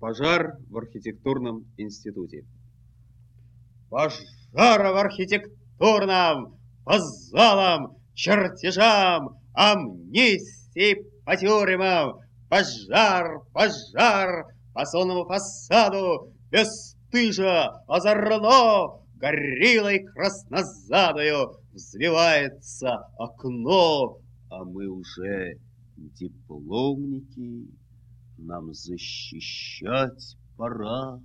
Пожар в архитектурном институте. Пожар в архитектурном, по залам, чертежам, амнистии по тюрьмам. Пожар, пожар, по сонному фасаду, бесстыжа, озорно, гориллой краснозадою взвивается окно, а мы уже дипломники нам защищать пора.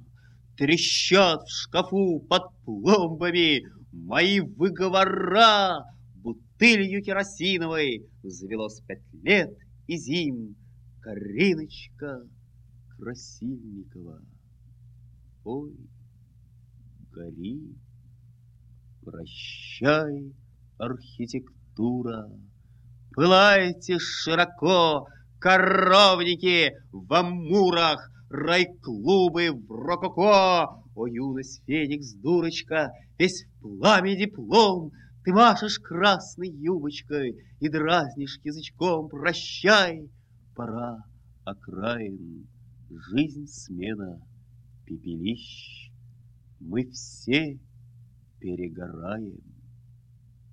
Трещат в шкафу под пломбами мои выговора. Бутылью керосиновой завелось пять лет и зим. Кариночка Красильникова. Ой, гори, прощай, архитектура. Пылайте широко, коровники в амурах, рай-клубы в рококо. О, юность, феникс, дурочка, весь в пламя диплом, Ты машешь красной юбочкой и дразнишь язычком. Прощай, пора окраин, жизнь смена, пепелищ. Мы все перегораем,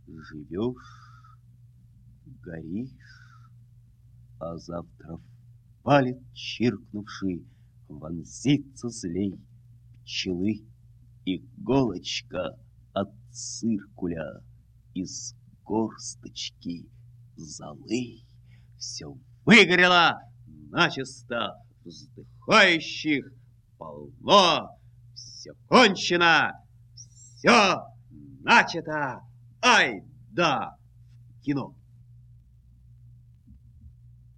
живешь, горишь а завтра палит чиркнувший, вонзится злей пчелы. Иголочка от циркуля из горсточки золы. Все выгорело начисто, вздыхающих полно. Все кончено, все начато, ай да, кино.